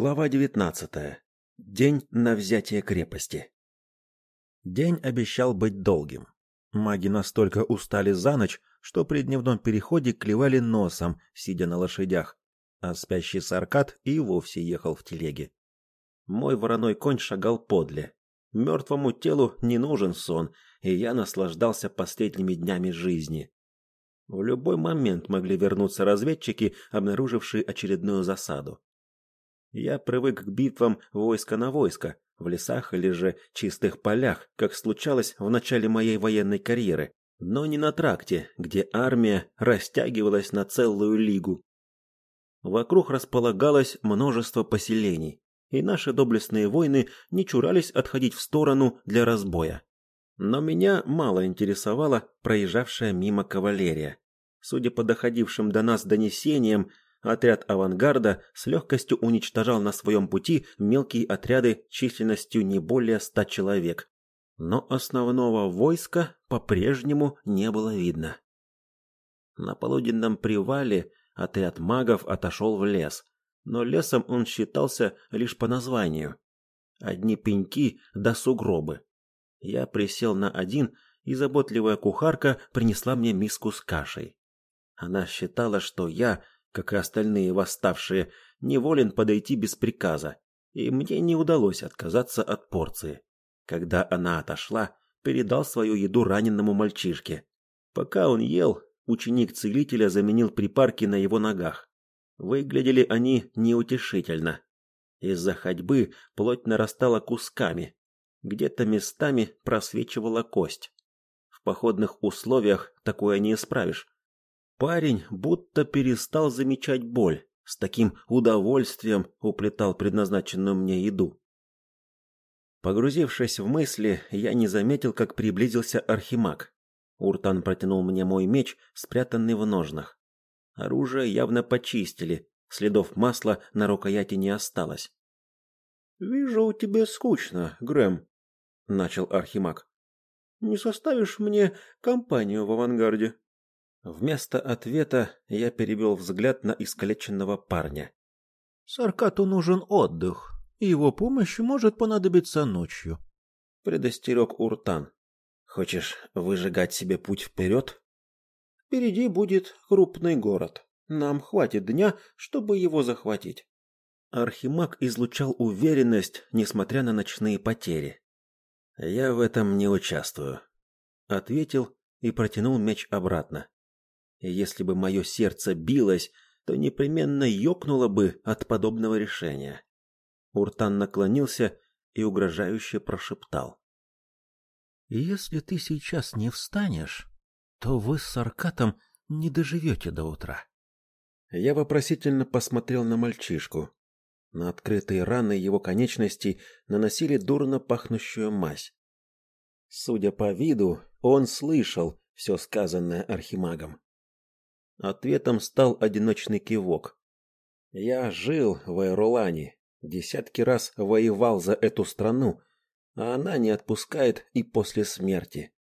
Глава 19. День на взятие крепости. День обещал быть долгим. Маги настолько устали за ночь, что при дневном переходе клевали носом, сидя на лошадях, а спящий Саркат и вовсе ехал в телеге. Мой вороной конь шагал подле. Мертвому телу не нужен сон, и я наслаждался последними днями жизни. В любой момент могли вернуться разведчики, обнаружившие очередную засаду. Я привык к битвам войска на войско, в лесах или же чистых полях, как случалось в начале моей военной карьеры, но не на тракте, где армия растягивалась на целую лигу. Вокруг располагалось множество поселений, и наши доблестные воины не чурались отходить в сторону для разбоя. Но меня мало интересовала проезжавшая мимо кавалерия. Судя по доходившим до нас донесениям, Отряд авангарда с легкостью уничтожал на своем пути мелкие отряды численностью не более ста человек. Но основного войска по-прежнему не было видно. На полуденном привале отряд магов отошел в лес, но лесом он считался лишь по названию. Одни пеньки да сугробы. Я присел на один, и заботливая кухарка принесла мне миску с кашей. Она считала, что я как и остальные восставшие, неволен подойти без приказа, и мне не удалось отказаться от порции. Когда она отошла, передал свою еду раненному мальчишке. Пока он ел, ученик целителя заменил припарки на его ногах. Выглядели они неутешительно. Из-за ходьбы плоть нарастала кусками, где-то местами просвечивала кость. В походных условиях такое не исправишь. Парень будто перестал замечать боль, с таким удовольствием уплетал предназначенную мне еду. Погрузившись в мысли, я не заметил, как приблизился архимаг. Уртан протянул мне мой меч, спрятанный в ножнах. Оружие явно почистили, следов масла на рукояти не осталось. Вижу, у тебя скучно, Грэм, начал архимаг. Не составишь мне компанию в авангарде? Вместо ответа я перевел взгляд на искалеченного парня. Саркату нужен отдых, и его помощь может понадобиться ночью, предостерег Уртан. Хочешь выжигать себе путь вперед? Впереди будет крупный город. Нам хватит дня, чтобы его захватить. Архимаг излучал уверенность, несмотря на ночные потери. Я в этом не участвую, ответил и протянул меч обратно. Если бы мое сердце билось, то непременно ёкнуло бы от подобного решения. Уртан наклонился и угрожающе прошептал: "Если ты сейчас не встанешь, то вы с Саркатом не доживете до утра". Я вопросительно посмотрел на мальчишку. На открытые раны его конечностей наносили дурно пахнущую мазь. Судя по виду, он слышал все сказанное архимагом. Ответом стал одиночный кивок. Я жил в Айролане, десятки раз воевал за эту страну, а она не отпускает и после смерти.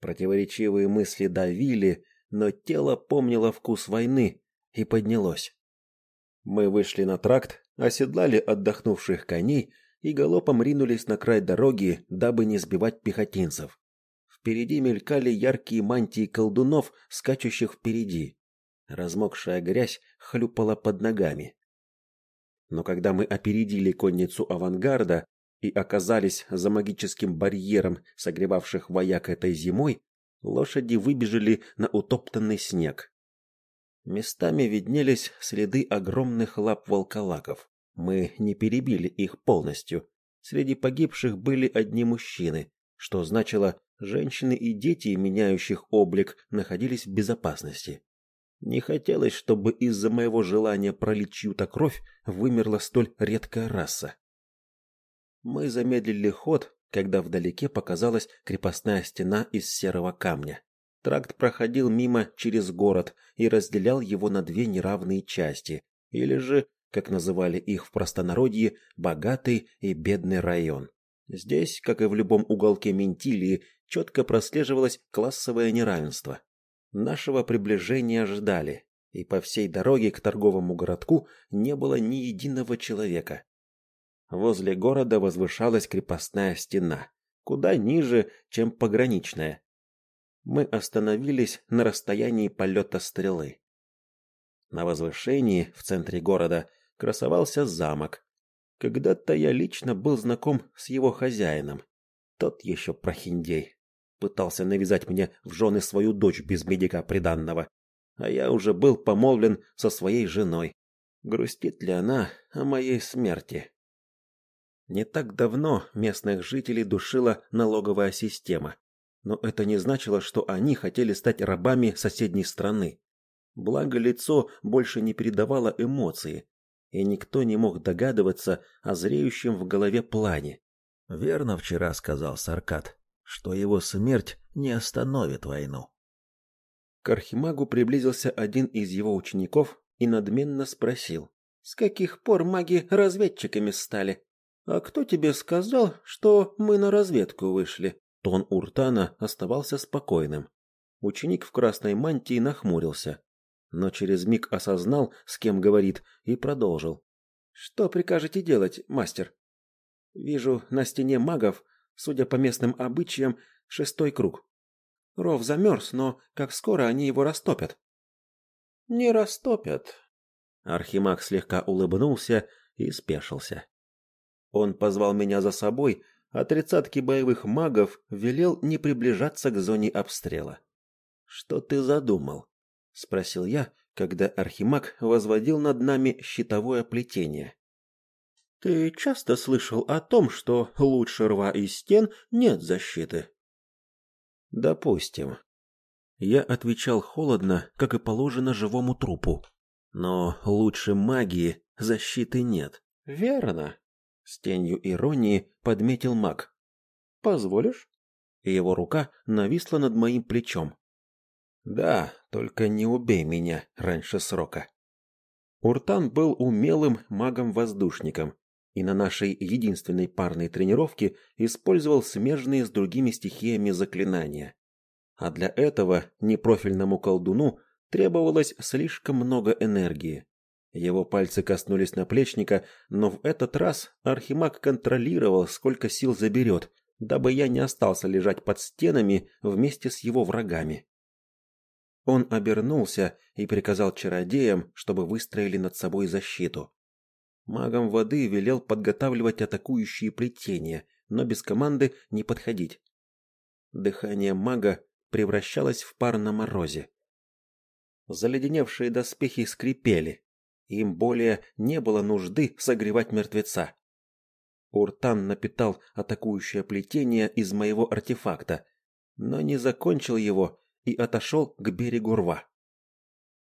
Противоречивые мысли давили, но тело помнило вкус войны и поднялось. Мы вышли на тракт, оседлали отдохнувших коней и галопом ринулись на край дороги, дабы не сбивать пехотинцев. Впереди мелькали яркие мантии колдунов, скачущих впереди. Размокшая грязь хлюпала под ногами. Но когда мы опередили конницу авангарда и оказались за магическим барьером, согревавших вояк этой зимой, лошади выбежали на утоптанный снег. Местами виднелись следы огромных лап волколаков. Мы не перебили их полностью. Среди погибших были одни мужчины, что значило, женщины и дети, меняющих облик, находились в безопасности. Не хотелось, чтобы из-за моего желания пролить чью-то кровь вымерла столь редкая раса. Мы замедлили ход, когда вдалеке показалась крепостная стена из серого камня. Тракт проходил мимо через город и разделял его на две неравные части, или же, как называли их в простонародье, богатый и бедный район. Здесь, как и в любом уголке Ментилии, четко прослеживалось классовое неравенство. Нашего приближения ждали, и по всей дороге к торговому городку не было ни единого человека. Возле города возвышалась крепостная стена, куда ниже, чем пограничная. Мы остановились на расстоянии полета стрелы. На возвышении в центре города красовался замок. Когда-то я лично был знаком с его хозяином. Тот еще прохиндей. Пытался навязать мне в жены свою дочь без медика приданного. А я уже был помолвлен со своей женой. Грустит ли она о моей смерти? Не так давно местных жителей душила налоговая система. Но это не значило, что они хотели стать рабами соседней страны. Благо лицо больше не передавало эмоции, и никто не мог догадываться о зреющем в голове плане. Верно вчера сказал Саркат, что его смерть не остановит войну. К Архимагу приблизился один из его учеников и надменно спросил: "С каких пор маги разведчиками стали? А кто тебе сказал, что мы на разведку вышли?" Тон Уртана оставался спокойным. Ученик в красной мантии нахмурился, но через миг осознал, с кем говорит, и продолжил: "Что прикажете делать, мастер?" "Вижу на стене магов, судя по местным обычаям, шестой круг. Ров замерз, но как скоро они его растопят?" "Не растопят." Архимаг слегка улыбнулся и спешился. Он позвал меня за собой, а тридцатки боевых магов велел не приближаться к зоне обстрела. Что ты задумал? спросил я, когда архимаг возводил над нами щитовое плетение. Ты часто слышал о том, что лучше рва и стен нет защиты? Допустим. Я отвечал холодно, как и положено живому трупу. Но лучше магии защиты нет. Верно, с тенью иронии подметил маг. Позволишь? И его рука нависла над моим плечом. Да, только не убей меня раньше срока. Уртан был умелым магом-воздушником и на нашей единственной парной тренировке использовал смежные с другими стихиями заклинания. А для этого непрофильному колдуну требовалось слишком много энергии. Его пальцы коснулись наплечника, но в этот раз Архимаг контролировал, сколько сил заберет, дабы я не остался лежать под стенами вместе с его врагами. Он обернулся и приказал чародеям, чтобы выстроили над собой защиту. Магам воды велел подготавливать атакующие плетения, но без команды не подходить. Дыхание мага превращалось в пар на морозе. Заледеневшие доспехи скрипели, им более не было нужды согревать мертвеца. Уртан напитал атакующее плетение из моего артефакта, но не закончил его и отошел к берегу рва.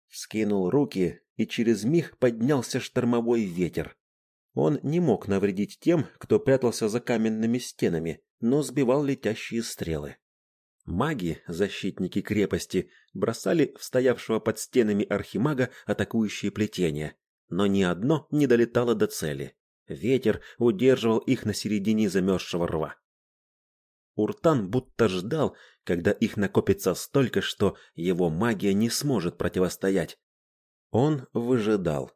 Скинул руки, и через миг поднялся штормовой ветер. Он не мог навредить тем, кто прятался за каменными стенами, но сбивал летящие стрелы. Маги, защитники крепости, бросали в стоявшего под стенами архимага атакующие плетения, но ни одно не долетало до цели. Ветер удерживал их на середине замерзшего рва. Уртан будто ждал, когда их накопится столько, что его магия не сможет противостоять. Он выжидал.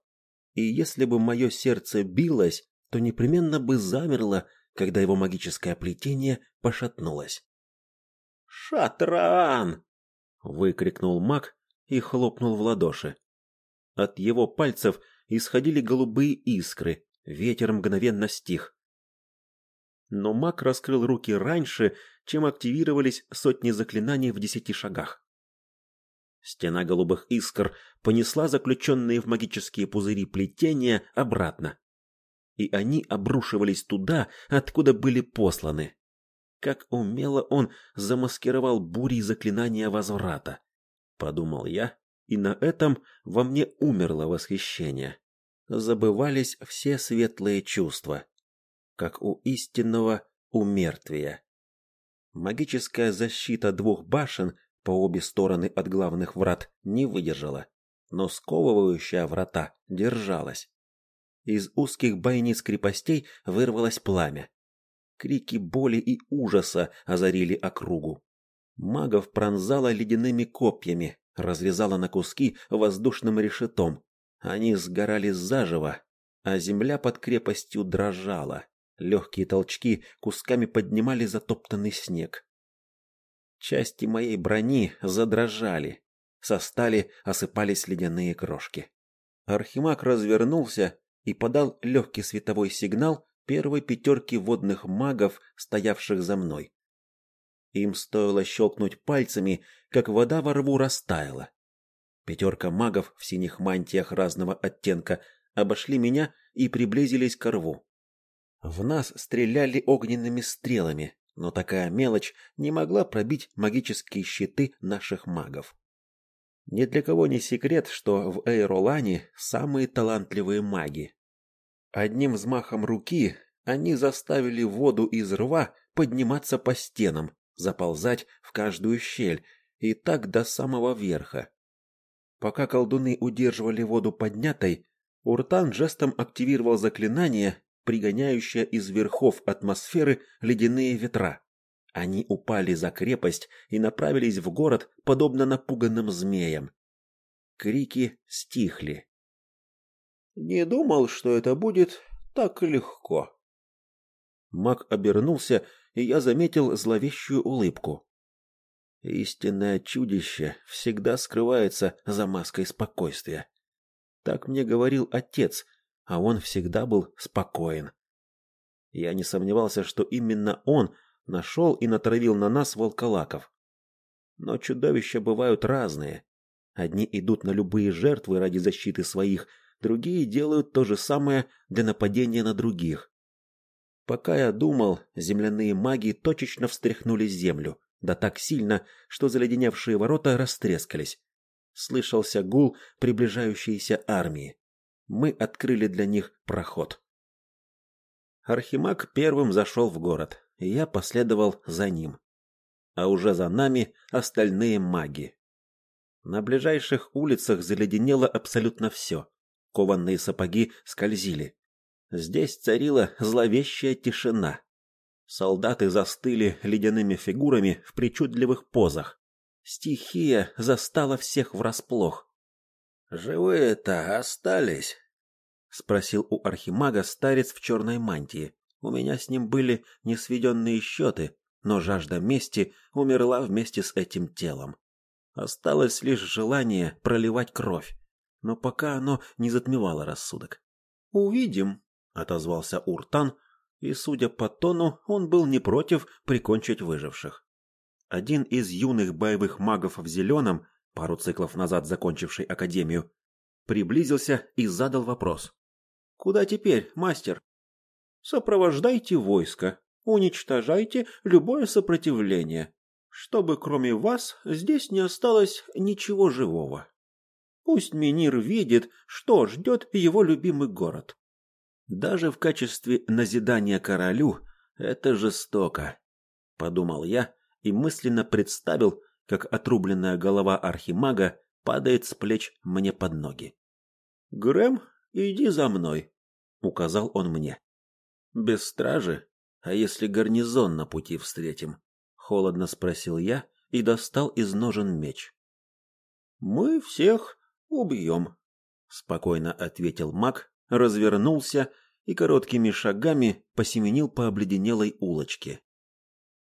И если бы мое сердце билось, то непременно бы замерло, когда его магическое плетение пошатнулось. «Шатран!» — выкрикнул маг и хлопнул в ладоши. От его пальцев исходили голубые искры, ветер мгновенно стих. Но маг раскрыл руки раньше, чем активировались сотни заклинаний в десяти шагах. Стена голубых искр понесла заключенные в магические пузыри плетения обратно. И они обрушивались туда, откуда были посланы. Как умело он замаскировал бури заклинания возврата, подумал я, и на этом во мне умерло восхищение. Забывались все светлые чувства, как у истинного умертвия. Магическая защита двух башен по обе стороны от главных врат не выдержала, но сковывающая врата держалась. Из узких бойниц крепостей вырвалось пламя, Крики боли и ужаса озарили округу. Магов пронзало ледяными копьями, разрезало на куски воздушным решетом. Они сгорали заживо, а земля под крепостью дрожала. Легкие толчки кусками поднимали затоптанный снег. Части моей брони задрожали. Со стали осыпались ледяные крошки. Архимаг развернулся и подал легкий световой сигнал первой пятерки водных магов, стоявших за мной. Им стоило щелкнуть пальцами, как вода во рву растаяла. Пятерка магов в синих мантиях разного оттенка обошли меня и приблизились к рву. В нас стреляли огненными стрелами, но такая мелочь не могла пробить магические щиты наших магов. Ни для кого не секрет, что в Эйролане самые талантливые маги. Одним взмахом руки они заставили воду из рва подниматься по стенам, заползать в каждую щель и так до самого верха. Пока колдуны удерживали воду поднятой, Уртан жестом активировал заклинание, пригоняющее из верхов атмосферы ледяные ветра. Они упали за крепость и направились в город, подобно напуганным змеям. Крики стихли. Не думал, что это будет так легко. Маг обернулся, и я заметил зловещую улыбку. Истинное чудище всегда скрывается за маской спокойствия. Так мне говорил отец, а он всегда был спокоен. Я не сомневался, что именно он нашел и натравил на нас волколаков. Но чудовища бывают разные. Одни идут на любые жертвы ради защиты своих, другие делают то же самое для нападения на других. Пока я думал, земляные маги точечно встряхнули землю, да так сильно, что заледеневшие ворота растрескались. Слышался гул приближающейся армии. Мы открыли для них проход. Архимаг первым зашел в город и я последовал за ним. А уже за нами остальные маги. На ближайших улицах заледенело абсолютно все. Кованные сапоги скользили. Здесь царила зловещая тишина. Солдаты застыли ледяными фигурами в причудливых позах. Стихия застала всех врасплох. «Живые-то остались?» — спросил у архимага старец в черной мантии. У меня с ним были несведенные счеты, но жажда мести умерла вместе с этим телом. Осталось лишь желание проливать кровь, но пока оно не затмевало рассудок. «Увидим», — отозвался Уртан, и, судя по тону, он был не против прикончить выживших. Один из юных боевых магов в зеленом, пару циклов назад закончивший академию, приблизился и задал вопрос. «Куда теперь, мастер?» Сопровождайте войско, уничтожайте любое сопротивление, чтобы кроме вас здесь не осталось ничего живого. Пусть Минир видит, что ждет его любимый город. Даже в качестве назидания королю это жестоко, подумал я и мысленно представил, как отрубленная голова архимага падает с плеч мне под ноги. Грэм, иди за мной, указал он мне. Без стражи? А если гарнизон на пути встретим? Холодно спросил я и достал из ножен меч. Мы всех убьем, спокойно ответил маг, развернулся и короткими шагами посеменил по обледенелой улочке.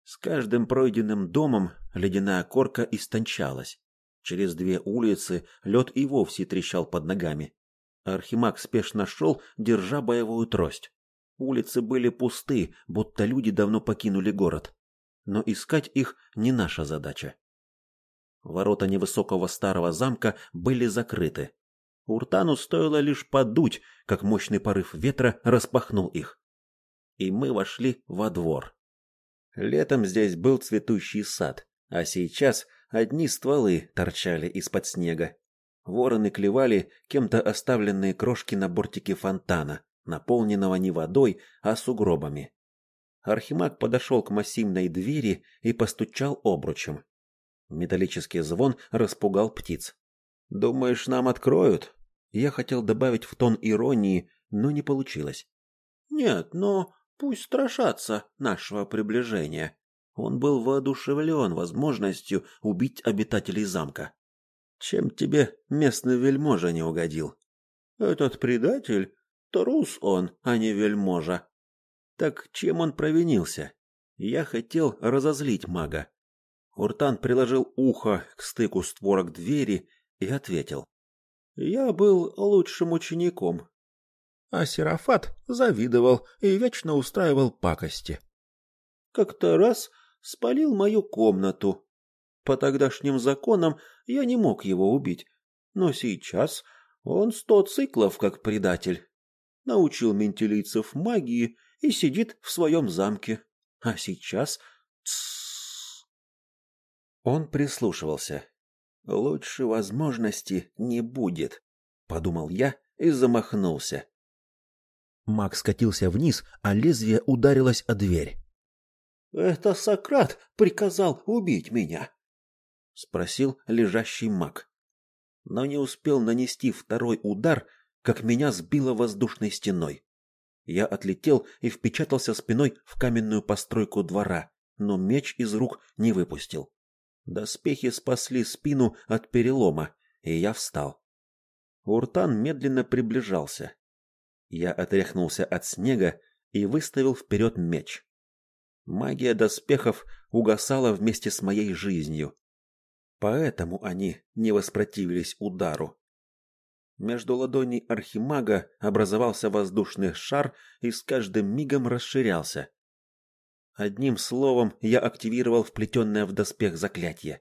С каждым пройденным домом ледяная корка истончалась. Через две улицы лед и вовсе трещал под ногами. Архимаг спешно шел, держа боевую трость. Улицы были пусты, будто люди давно покинули город. Но искать их не наша задача. Ворота невысокого старого замка были закрыты. Уртану стоило лишь подуть, как мощный порыв ветра распахнул их. И мы вошли во двор. Летом здесь был цветущий сад, а сейчас одни стволы торчали из-под снега. Вороны клевали кем-то оставленные крошки на бортике фонтана наполненного не водой, а сугробами. Архимаг подошел к массивной двери и постучал обручем. Металлический звон распугал птиц. «Думаешь, нам откроют?» Я хотел добавить в тон иронии, но не получилось. «Нет, но пусть страшатся нашего приближения». Он был воодушевлен возможностью убить обитателей замка. «Чем тебе местный вельможа не угодил?» «Этот предатель Трус он, а не вельможа. Так чем он провинился? Я хотел разозлить мага. Уртан приложил ухо к стыку створок двери и ответил. Я был лучшим учеником. А Серафат завидовал и вечно устраивал пакости. Как-то раз спалил мою комнату. По тогдашним законам я не мог его убить, но сейчас он сто циклов как предатель. Научил ментилийцев магии и сидит в своем замке. А сейчас... Тссс. Он прислушивался. Лучше возможности не будет, подумал я и замахнулся. Маг скатился вниз, а лезвие ударилось о дверь. Это Сократ приказал убить меня, спросил лежащий маг. Но не успел нанести второй удар, как меня сбило воздушной стеной. Я отлетел и впечатался спиной в каменную постройку двора, но меч из рук не выпустил. Доспехи спасли спину от перелома, и я встал. Уртан медленно приближался. Я отряхнулся от снега и выставил вперед меч. Магия доспехов угасала вместе с моей жизнью. Поэтому они не воспротивились удару. Между ладоней архимага образовался воздушный шар и с каждым мигом расширялся. Одним словом, я активировал вплетенное в доспех заклятие.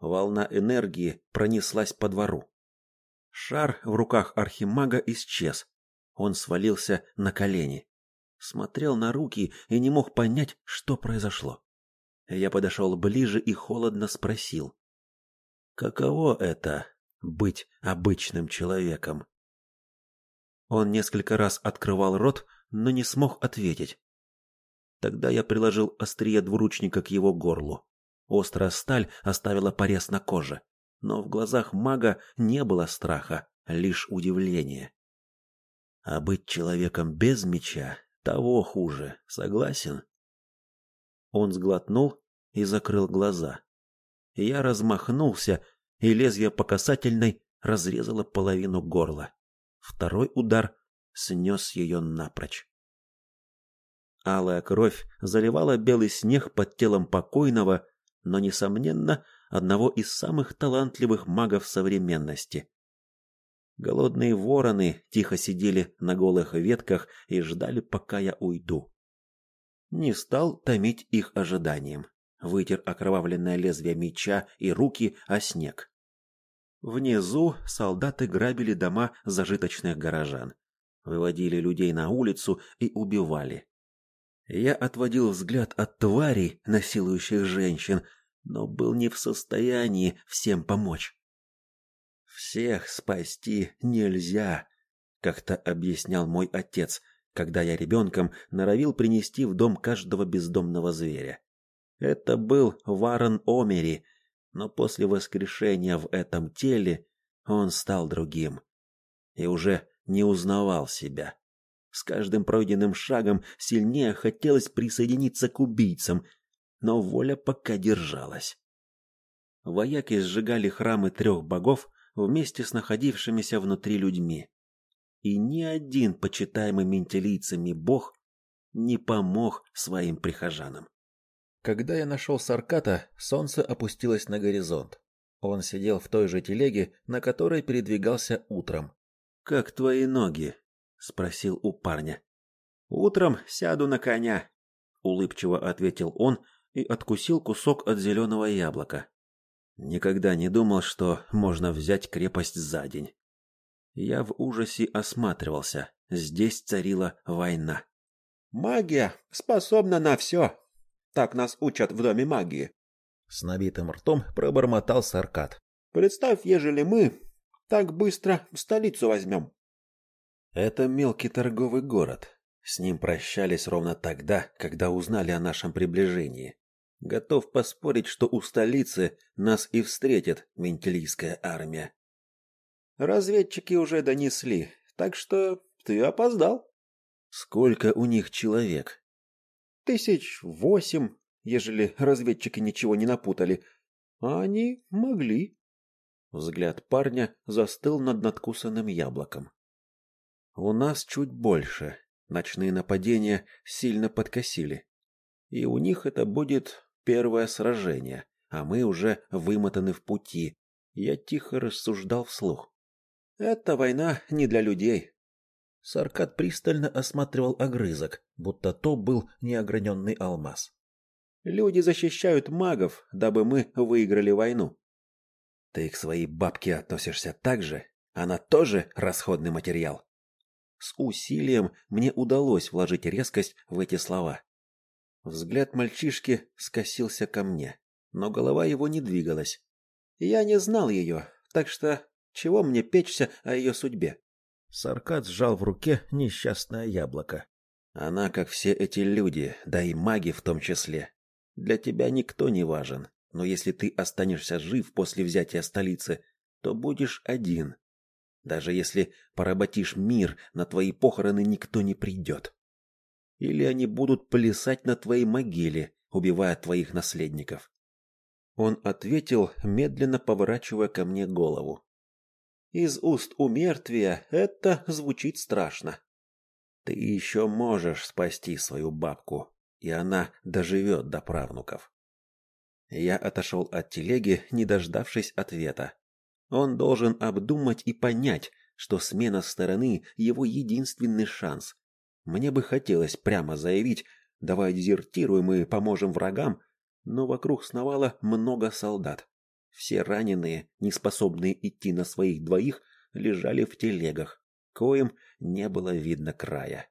Волна энергии пронеслась по двору. Шар в руках архимага исчез. Он свалился на колени смотрел на руки и не мог понять, что произошло. Я подошел ближе и холодно спросил: "Каково это быть обычным человеком?" Он несколько раз открывал рот, но не смог ответить. Тогда я приложил острие двуручника к его горлу. Острая сталь оставила порез на коже, но в глазах мага не было страха, лишь удивление. А быть человеком без меча того хуже, согласен? Он сглотнул и закрыл глаза. Я размахнулся, и лезвие по касательной разрезало половину горла. Второй удар снес ее напрочь. Алая кровь заливала белый снег под телом покойного, но несомненно, одного из самых талантливых магов современности. Голодные вороны тихо сидели на голых ветках и ждали, пока я уйду. Не стал томить их ожиданием. Вытер окровавленное лезвие меча и руки о снег. Внизу солдаты грабили дома зажиточных горожан, выводили людей на улицу и убивали. Я отводил взгляд от тварей, насилующих женщин, но был не в состоянии всем помочь. Всех спасти нельзя, как-то объяснял мой отец, когда я ребенком норовил принести в дом каждого бездомного зверя. Это был Варон Омери, но после воскрешения в этом теле он стал другим и уже не узнавал себя. С каждым пройденным шагом сильнее хотелось присоединиться к убийцам, но воля пока держалась. Вояки сжигали храмы трех богов, вместе с находившимися внутри людьми. И ни один почитаемый ментилийцами бог не помог своим прихожанам. Когда я нашел Сарката, солнце опустилось на горизонт. Он сидел в той же телеге, на которой передвигался утром. «Как твои ноги?» – спросил у парня. «Утром сяду на коня», – улыбчиво ответил он и откусил кусок от зеленого яблока. Никогда не думал, что можно взять крепость за день. Я в ужасе осматривался. Здесь царила война. Магия способна на все. Так нас учат в доме магии. С набитым ртом пробормотал Саркат. Представь, ежели мы так быстро столицу возьмем. Это мелкий торговый город. С ним прощались ровно тогда, когда узнали о нашем приближении. Готов поспорить, что у столицы нас и встретит ментилийская армия. Разведчики уже донесли, так что ты опоздал. Сколько у них человек? Тысяч восемь, ежели разведчики ничего не напутали. А они могли. Взгляд парня застыл над надкусанным яблоком. У нас чуть больше. Ночные нападения сильно подкосили. И у них это будет первое сражение, а мы уже вымотаны в пути. Я тихо рассуждал вслух. Это война не для людей. Саркат пристально осматривал огрызок, будто то был неограненный алмаз. Люди защищают магов, дабы мы выиграли войну. Ты к своей бабке относишься так же? Она тоже расходный материал. С усилием мне удалось вложить резкость в эти слова. Взгляд мальчишки скосился ко мне, но голова его не двигалась. Я не знал ее, так что чего мне печься о ее судьбе? Саркат сжал в руке несчастное яблоко. Она, как все эти люди, да и маги в том числе. Для тебя никто не важен, но если ты останешься жив после взятия столицы, то будешь один. Даже если поработишь мир, на твои похороны никто не придет. Или они будут плясать на твоей могиле, убивая твоих наследников. Он ответил, медленно поворачивая ко мне голову. Из уст у мертвия это звучит страшно. Ты еще можешь спасти свою бабку, и она доживет до правнуков. Я отошел от телеги, не дождавшись ответа. Он должен обдумать и понять, что смена стороны его единственный шанс. Мне бы хотелось прямо заявить: "Давай дезертируем и поможем врагам", но вокруг сновало много солдат. Все раненые, неспособные идти на своих двоих, лежали в телегах, коим не было видно края.